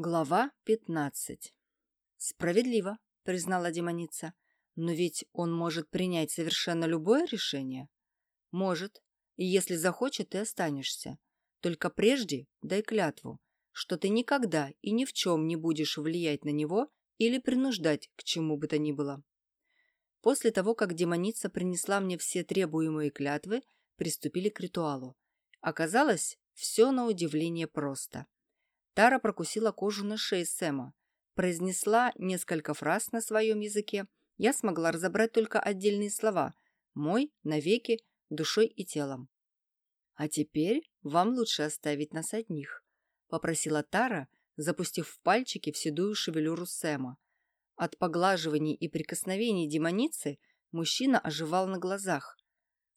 Глава 15. «Справедливо», — признала демоница. «Но ведь он может принять совершенно любое решение?» «Может. И если захочет, ты останешься. Только прежде дай клятву, что ты никогда и ни в чем не будешь влиять на него или принуждать к чему бы то ни было». После того, как демоница принесла мне все требуемые клятвы, приступили к ритуалу. Оказалось, все на удивление просто — Тара прокусила кожу на шее Сэма, произнесла несколько фраз на своем языке. Я смогла разобрать только отдельные слова «мой», «навеки», «душой и телом». «А теперь вам лучше оставить нас одних», — попросила Тара, запустив в пальчики в седую шевелюру Сэма. От поглаживаний и прикосновений демоницы мужчина оживал на глазах.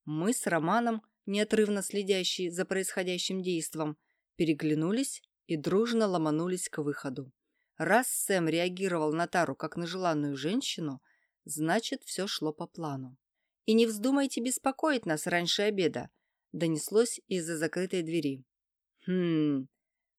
Мы с Романом, неотрывно следящие за происходящим действом, переглянулись и дружно ломанулись к выходу. Раз Сэм реагировал на Тару как на желанную женщину, значит, все шло по плану. «И не вздумайте беспокоить нас раньше обеда», донеслось из-за закрытой двери. «Хм...»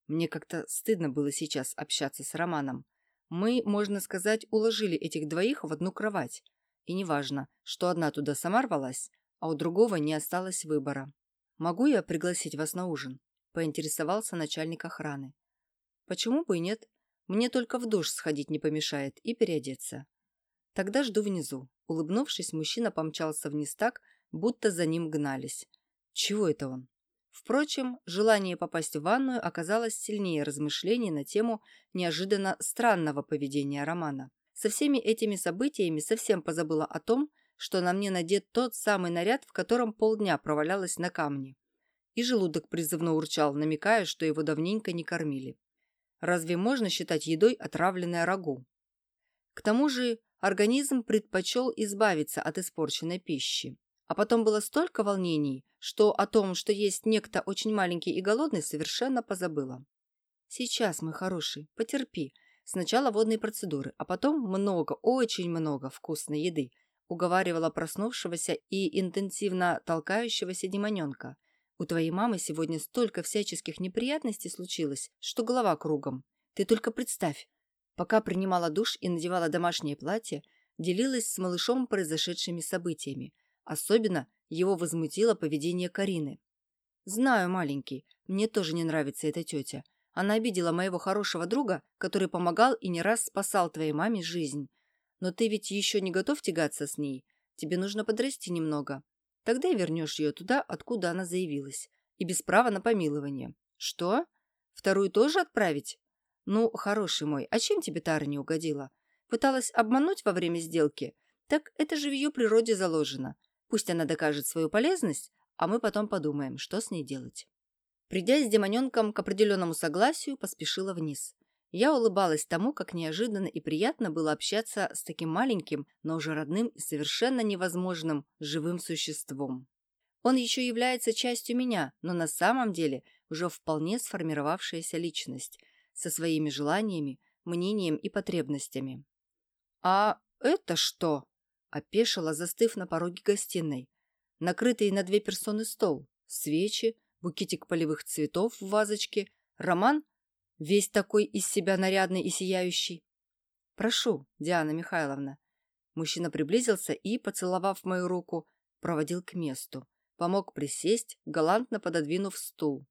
Мне как-то стыдно было сейчас общаться с Романом. Мы, можно сказать, уложили этих двоих в одну кровать. И неважно, что одна туда сама рвалась, а у другого не осталось выбора. «Могу я пригласить вас на ужин?» Поинтересовался начальник охраны. «Почему бы и нет? Мне только в душ сходить не помешает и переодеться». «Тогда жду внизу». Улыбнувшись, мужчина помчался вниз так, будто за ним гнались. Чего это он? Впрочем, желание попасть в ванную оказалось сильнее размышлений на тему неожиданно странного поведения Романа. Со всеми этими событиями совсем позабыла о том, что на мне надет тот самый наряд, в котором полдня провалялась на камне и желудок призывно урчал, намекая, что его давненько не кормили. Разве можно считать едой отравленное рагу? К тому же организм предпочел избавиться от испорченной пищи. А потом было столько волнений, что о том, что есть некто очень маленький и голодный, совершенно позабыла. «Сейчас, мой хороший, потерпи. Сначала водные процедуры, а потом много, очень много вкусной еды», уговаривала проснувшегося и интенсивно толкающегося демоненка – у твоей мамы сегодня столько всяческих неприятностей случилось, что голова кругом. Ты только представь. Пока принимала душ и надевала домашнее платье, делилась с малышом произошедшими событиями. Особенно его возмутило поведение Карины. «Знаю, маленький, мне тоже не нравится эта тетя. Она обидела моего хорошего друга, который помогал и не раз спасал твоей маме жизнь. Но ты ведь еще не готов тягаться с ней. Тебе нужно подрасти немного. Тогда и вернешь ее туда, откуда она заявилась. И без права на помилование. Что? Вторую тоже отправить? Ну, хороший мой, а чем тебе Тара не угодила? Пыталась обмануть во время сделки? Так это же в ее природе заложено. Пусть она докажет свою полезность, а мы потом подумаем, что с ней делать. Придя с демоненком к определенному согласию, поспешила вниз. Я улыбалась тому, как неожиданно и приятно было общаться с таким маленьким, но уже родным и совершенно невозможным живым существом. Он еще является частью меня, но на самом деле уже вполне сформировавшаяся личность, со своими желаниями, мнением и потребностями. «А это что?» – опешила, застыв на пороге гостиной. Накрытый на две персоны стол, свечи, букетик полевых цветов в вазочке, роман – Весь такой из себя нарядный и сияющий. Прошу, Диана Михайловна. Мужчина приблизился и, поцеловав мою руку, проводил к месту. Помог присесть, галантно пододвинув стул.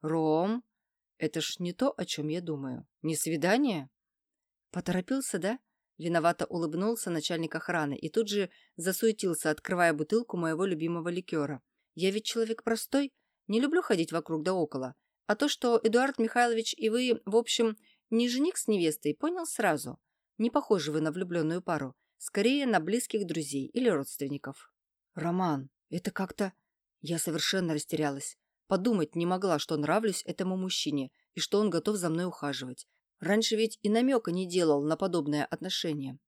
Ром, это ж не то, о чем я думаю. Не свидание? Поторопился, да? Виновато улыбнулся начальник охраны и тут же засуетился, открывая бутылку моего любимого ликера. Я ведь человек простой, не люблю ходить вокруг да около. А то, что Эдуард Михайлович и вы, в общем, не жених с невестой, понял сразу. Не похожи вы на влюбленную пару. Скорее, на близких друзей или родственников. Роман, это как-то... Я совершенно растерялась. Подумать не могла, что нравлюсь этому мужчине и что он готов за мной ухаживать. Раньше ведь и намека не делал на подобное отношение.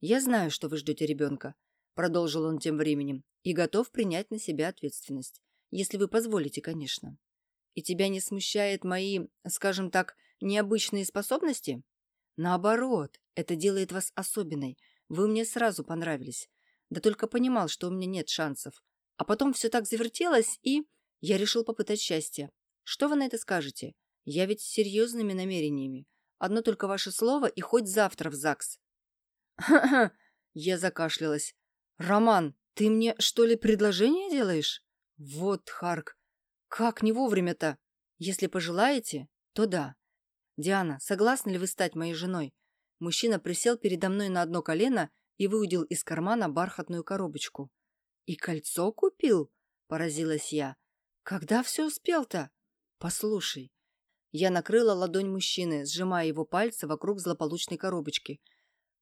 «Я знаю, что вы ждете ребенка», — продолжил он тем временем, «и готов принять на себя ответственность. Если вы позволите, конечно». И тебя не смущает мои, скажем так, необычные способности? Наоборот, это делает вас особенной. Вы мне сразу понравились. Да только понимал, что у меня нет шансов. А потом все так завертелось, и я решил попытать счастье. Что вы на это скажете? Я ведь с серьезными намерениями. Одно только ваше слово и хоть завтра в ЗАГС». Я закашлялась. «Роман, ты мне, что ли, предложение делаешь?» «Вот, Харк, как не вовремя-то? Если пожелаете, то да. Диана, согласны ли вы стать моей женой?» Мужчина присел передо мной на одно колено и выудил из кармана бархатную коробочку. «И кольцо купил?» – поразилась я. «Когда все успел-то?» «Послушай». Я накрыла ладонь мужчины, сжимая его пальцы вокруг злополучной коробочки.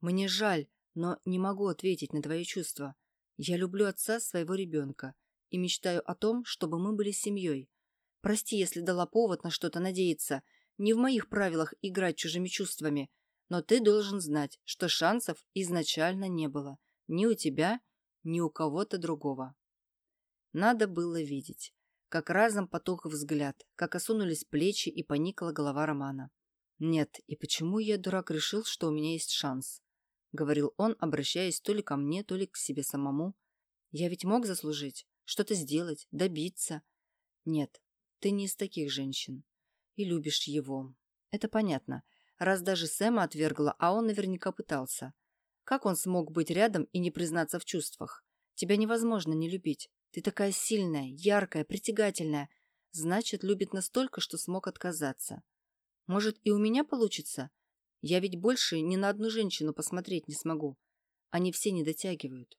«Мне жаль, но не могу ответить на твои чувства. Я люблю отца своего ребенка и мечтаю о том, чтобы мы были семьей. Прости, если дала повод на что-то надеяться. Не в моих правилах играть чужими чувствами, но ты должен знать, что шансов изначально не было. Ни у тебя, ни у кого-то другого. Надо было видеть, как разом потух взгляд, как осунулись плечи и поникла голова Романа. «Нет, и почему я, дурак, решил, что у меня есть шанс?» — говорил он, обращаясь то ли ко мне, то ли к себе самому. «Я ведь мог заслужить, что-то сделать, добиться. Нет, ты не из таких женщин. И любишь его. Это понятно, раз даже Сэма отвергла, а он наверняка пытался. Как он смог быть рядом и не признаться в чувствах? Тебя невозможно не любить. Ты такая сильная, яркая, притягательная. Значит, любит настолько, что смог отказаться. Может, и у меня получится? Я ведь больше ни на одну женщину посмотреть не смогу. Они все не дотягивают.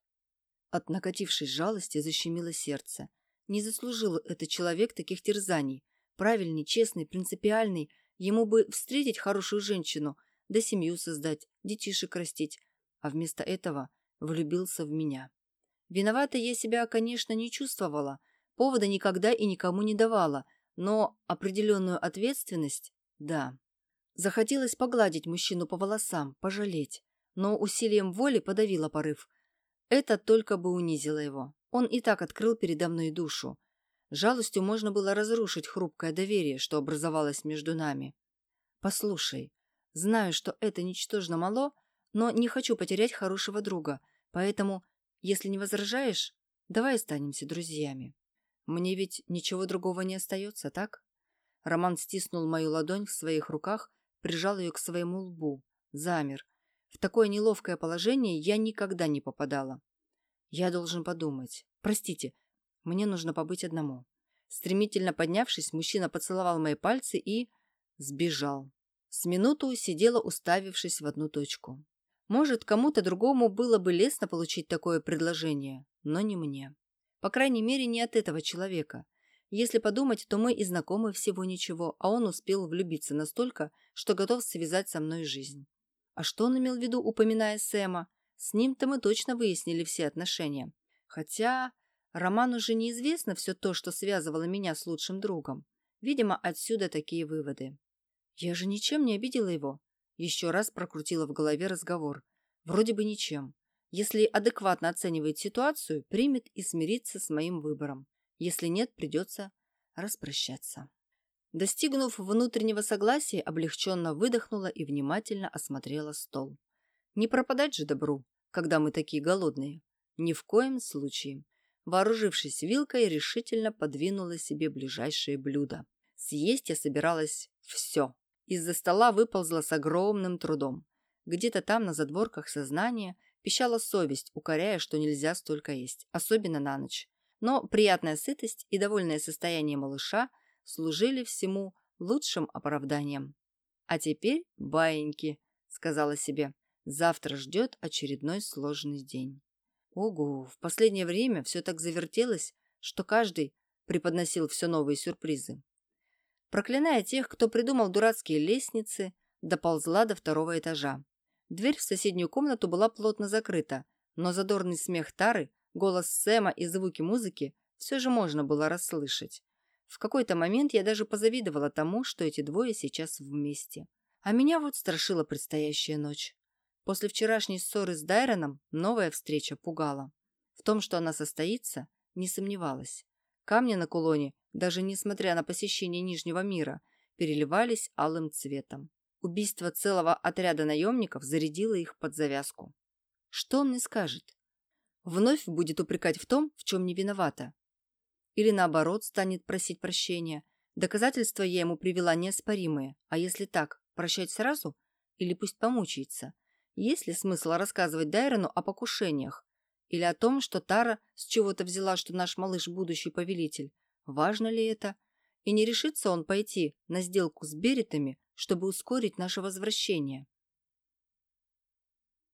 От накатившей жалости защемило сердце. Не заслужил этот человек таких терзаний. Правильный, честный, принципиальный. Ему бы встретить хорошую женщину, да семью создать, детишек растить, а вместо этого влюбился в меня. Виновата я себя, конечно, не чувствовала, повода никогда и никому не давала, но определенную ответственность – да. Захотелось погладить мужчину по волосам, пожалеть, но усилием воли подавила порыв. Это только бы унизило его. Он и так открыл передо мной душу. Жалостью можно было разрушить хрупкое доверие, что образовалось между нами. «Послушай, знаю, что это ничтожно мало, но не хочу потерять хорошего друга, поэтому, если не возражаешь, давай останемся друзьями. Мне ведь ничего другого не остается, так? Роман стиснул мою ладонь в своих руках, прижал ее к своему лбу, замер. В такое неловкое положение я никогда не попадала. Я должен подумать. Простите, мне нужно побыть одному. Стремительно поднявшись, мужчина поцеловал мои пальцы и... сбежал. С минуту сидела, уставившись в одну точку. Может, кому-то другому было бы лестно получить такое предложение, но не мне. По крайней мере, не от этого человека. Если подумать, то мы и знакомы всего ничего, а он успел влюбиться настолько, что готов связать со мной жизнь. А что он имел в виду, упоминая Сэма? С ним-то мы точно выяснили все отношения. Хотя Роману уже неизвестно все то, что связывало меня с лучшим другом. Видимо, отсюда такие выводы. Я же ничем не обидела его. Еще раз прокрутила в голове разговор. Вроде бы ничем. Если адекватно оценивает ситуацию, примет и смирится с моим выбором. Если нет, придется распрощаться. Достигнув внутреннего согласия, облегченно выдохнула и внимательно осмотрела стол. Не пропадать же добру, когда мы такие голодные. Ни в коем случае. Вооружившись вилкой, решительно подвинула себе ближайшее блюдо. Съесть я собиралась все. Из-за стола выползла с огромным трудом. Где-то там, на задворках сознания, пищала совесть, укоряя, что нельзя столько есть, особенно на ночь. Но приятная сытость и довольное состояние малыша служили всему лучшим оправданием. «А теперь баиньки», — сказала себе, — «завтра ждет очередной сложный день». Ого, в последнее время все так завертелось, что каждый преподносил все новые сюрпризы. Проклиная тех, кто придумал дурацкие лестницы, доползла до второго этажа. Дверь в соседнюю комнату была плотно закрыта, но задорный смех Тары, голос Сэма и звуки музыки все же можно было расслышать. В какой-то момент я даже позавидовала тому, что эти двое сейчас вместе. А меня вот страшила предстоящая ночь. После вчерашней ссоры с Дайроном новая встреча пугала. В том, что она состоится, не сомневалась. Камни на кулоне даже несмотря на посещение Нижнего мира, переливались алым цветом. Убийство целого отряда наемников зарядило их под завязку. Что он мне скажет? Вновь будет упрекать в том, в чем не виновата. Или наоборот станет просить прощения. Доказательства я ему привела неоспоримые, а если так, Прощать сразу? Или пусть помучается? Есть ли смысл рассказывать Дайрону о покушениях? Или о том, что Тара с чего-то взяла, что наш малыш – будущий повелитель? Важно ли это? И не решится он пойти на сделку с Беретами, чтобы ускорить наше возвращение?